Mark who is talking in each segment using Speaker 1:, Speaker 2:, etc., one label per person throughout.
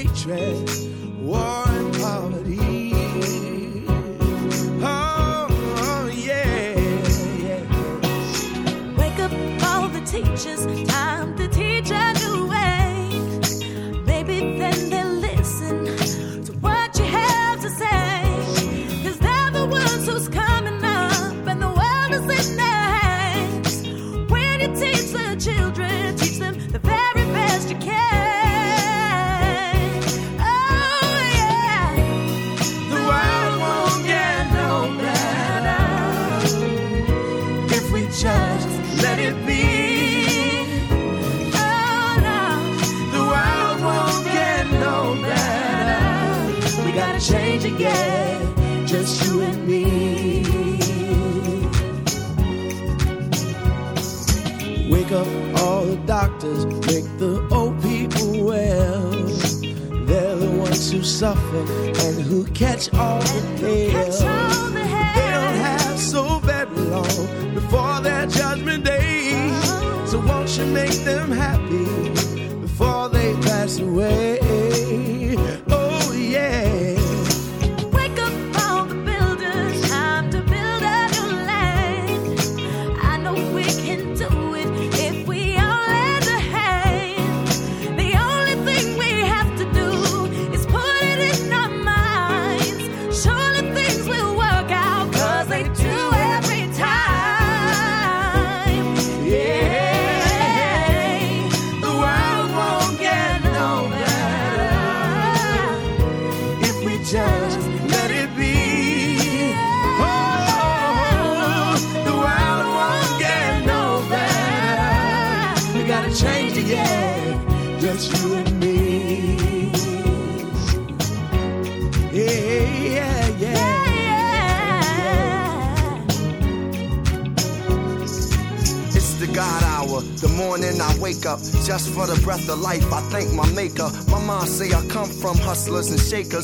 Speaker 1: hatred.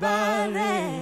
Speaker 2: bare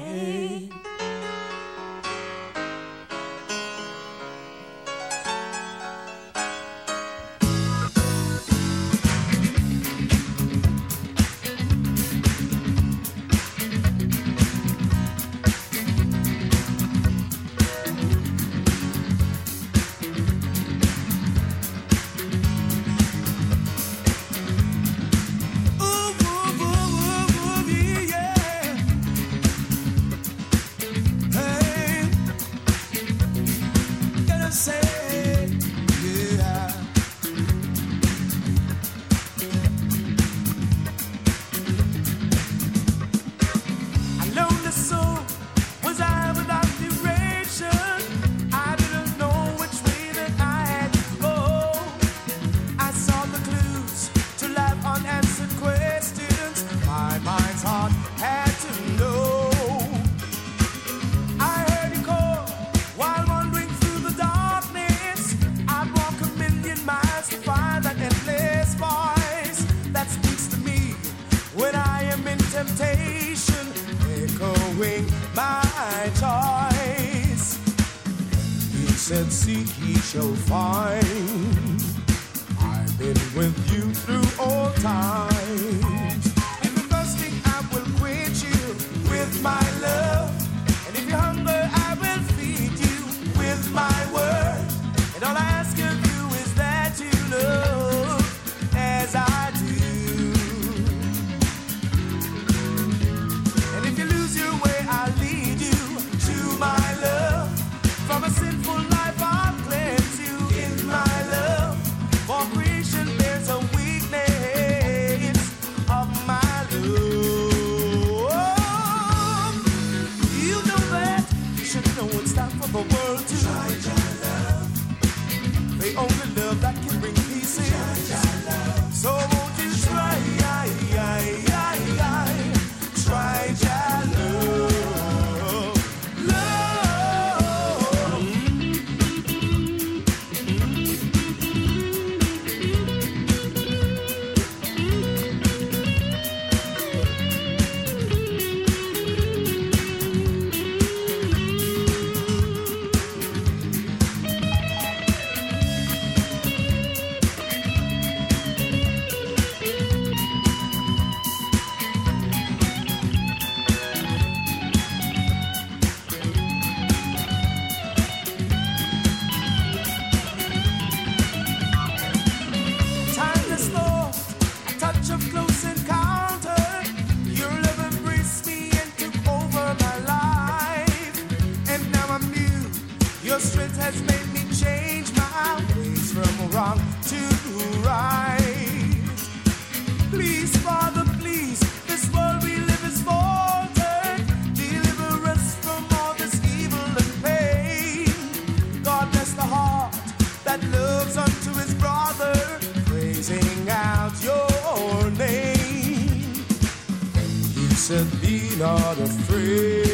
Speaker 2: said, Be not afraid.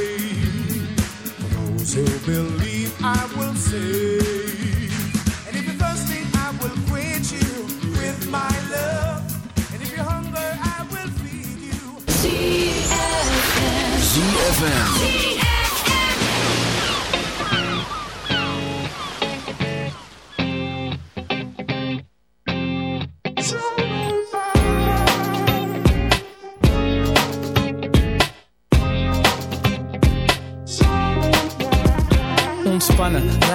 Speaker 2: For those who believe, I will save. And if you're thirsty, I will quench you with my love. And if you're hungry, I will feed you.
Speaker 3: ZFM.
Speaker 4: Ontspannen,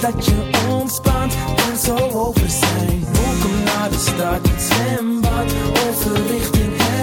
Speaker 4: Dat je ontspant en zo over zijn. Welkom naar de stad, zwembad, overrichting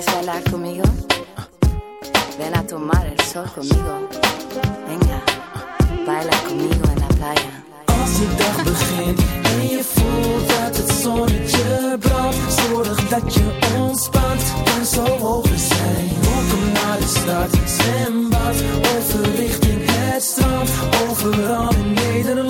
Speaker 5: ¿Quieres bailar conmigo? Ven el sol conmigo. Venga, conmigo en la playa.
Speaker 4: Als de dag begint en je voelt dat het zonnetje brandt, zorg dat je ontspant en zo over zijn. Welkom naar de stad, zwembad, overrichting het strand. Overal in Nederland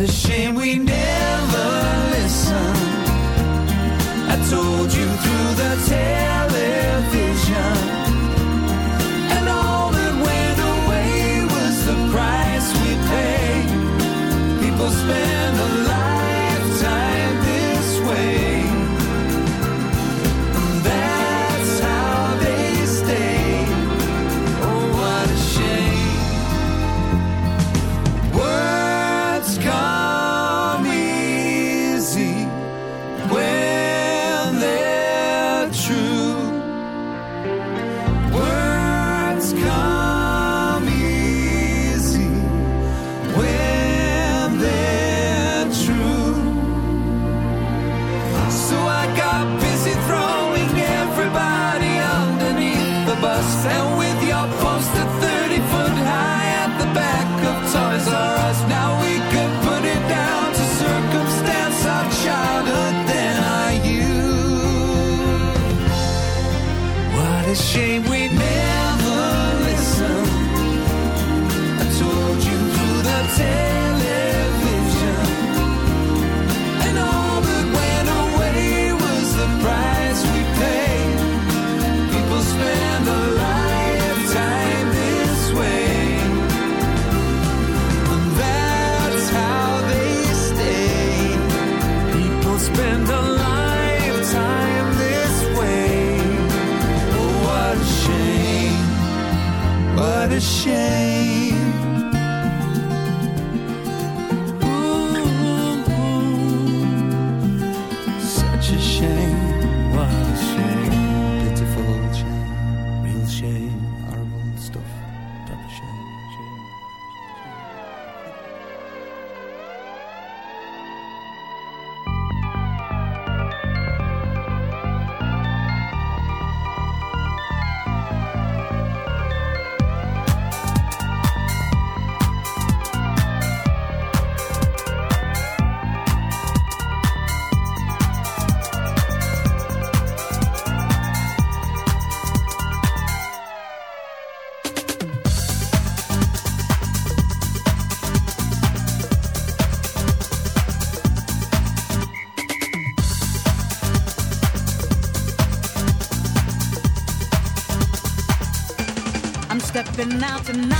Speaker 6: a shame we never
Speaker 7: out tonight.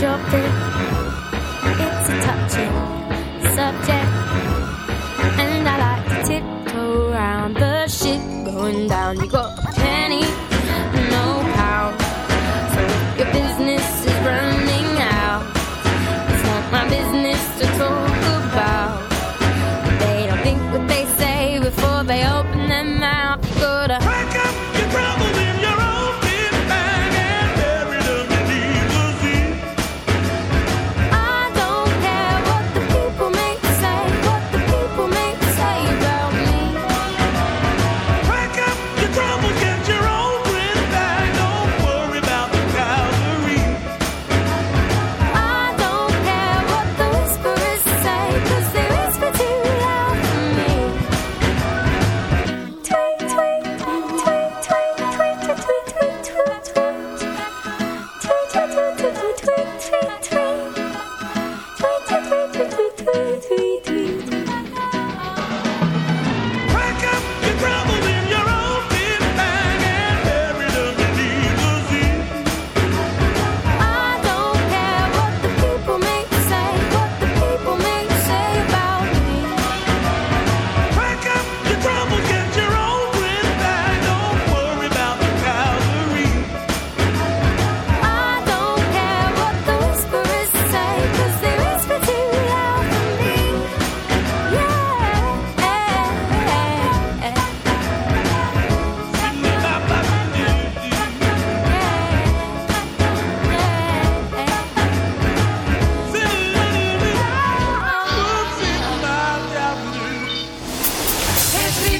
Speaker 8: dropped it.
Speaker 9: It's a touching subject, and I like to tiptoe around the shit going down. You got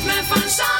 Speaker 10: mijn.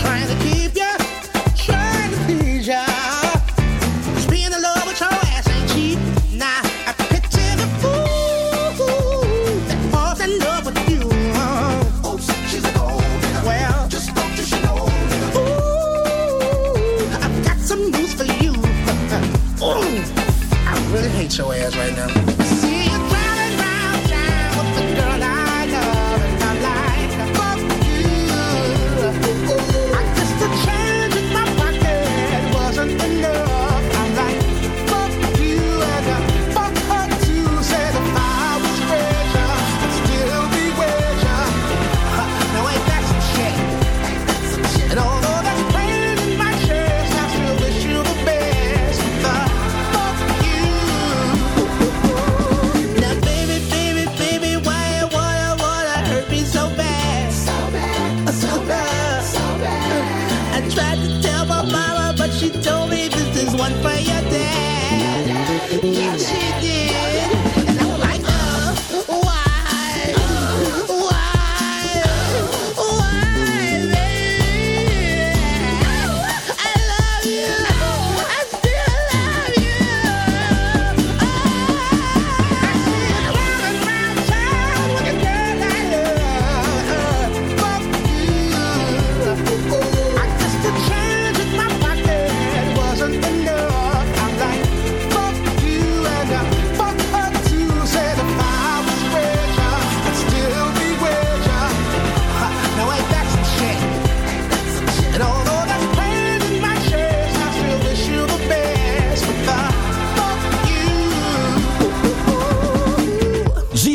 Speaker 10: trying to keep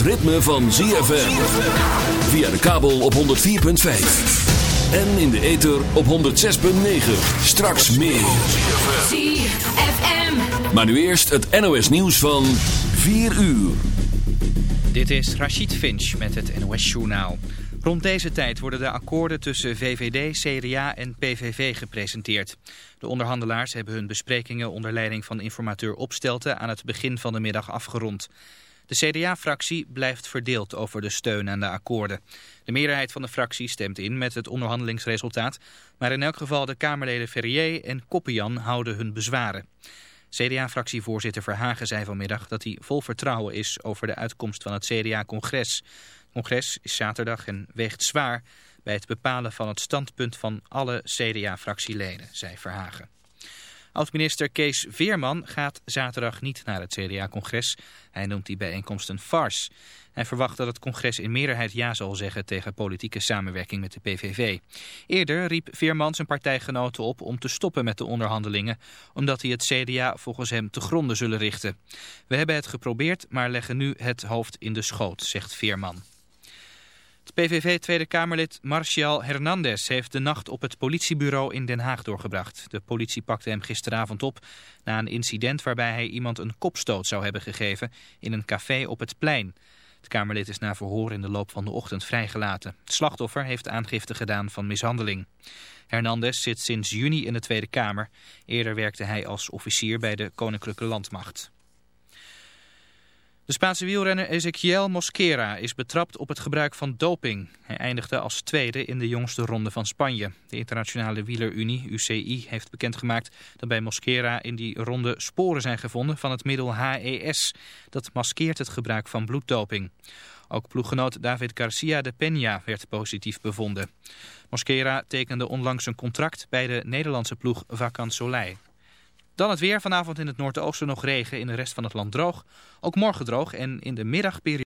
Speaker 3: het ritme van ZFM. Via de kabel op 104.5. En in de ether op 106.9. Straks meer.
Speaker 11: ZFM.
Speaker 3: Maar nu eerst het NOS nieuws van 4 uur.
Speaker 12: Dit is Rachid Finch met het NOS Journaal. Rond deze tijd worden de akkoorden tussen VVD, CDA en PVV gepresenteerd. De onderhandelaars hebben hun besprekingen onder leiding van informateur opstelte aan het begin van de middag afgerond. De CDA-fractie blijft verdeeld over de steun aan de akkoorden. De meerderheid van de fractie stemt in met het onderhandelingsresultaat, maar in elk geval de Kamerleden Ferrier en Koppian houden hun bezwaren. CDA-fractievoorzitter Verhagen zei vanmiddag dat hij vol vertrouwen is over de uitkomst van het CDA-congres. Het congres is zaterdag en weegt zwaar bij het bepalen van het standpunt van alle CDA-fractieleden, zei Verhagen. Oud-minister Kees Veerman gaat zaterdag niet naar het CDA-congres. Hij noemt die bijeenkomst een farce. Hij verwacht dat het congres in meerderheid ja zal zeggen tegen politieke samenwerking met de PVV. Eerder riep Veerman zijn partijgenoten op om te stoppen met de onderhandelingen, omdat hij het CDA volgens hem te gronden zullen richten. We hebben het geprobeerd, maar leggen nu het hoofd in de schoot, zegt Veerman. PVV Tweede Kamerlid Marcial Hernandez heeft de nacht op het politiebureau in Den Haag doorgebracht. De politie pakte hem gisteravond op na een incident waarbij hij iemand een kopstoot zou hebben gegeven in een café op het plein. Het Kamerlid is na verhoor in de loop van de ochtend vrijgelaten. Het slachtoffer heeft aangifte gedaan van mishandeling. Hernandez zit sinds juni in de Tweede Kamer. Eerder werkte hij als officier bij de Koninklijke Landmacht. De Spaanse wielrenner Ezequiel Mosquera is betrapt op het gebruik van doping. Hij eindigde als tweede in de jongste ronde van Spanje. De internationale wielerunie, UCI, heeft bekendgemaakt dat bij Mosquera in die ronde sporen zijn gevonden van het middel HES. Dat maskeert het gebruik van bloeddoping. Ook ploeggenoot David Garcia de Peña werd positief bevonden. Mosquera tekende onlangs een contract bij de Nederlandse ploeg Vacan Soleil. Dan het weer. Vanavond in het noordoosten nog regen. In de rest van het land droog. Ook morgen droog en in de middagperiode.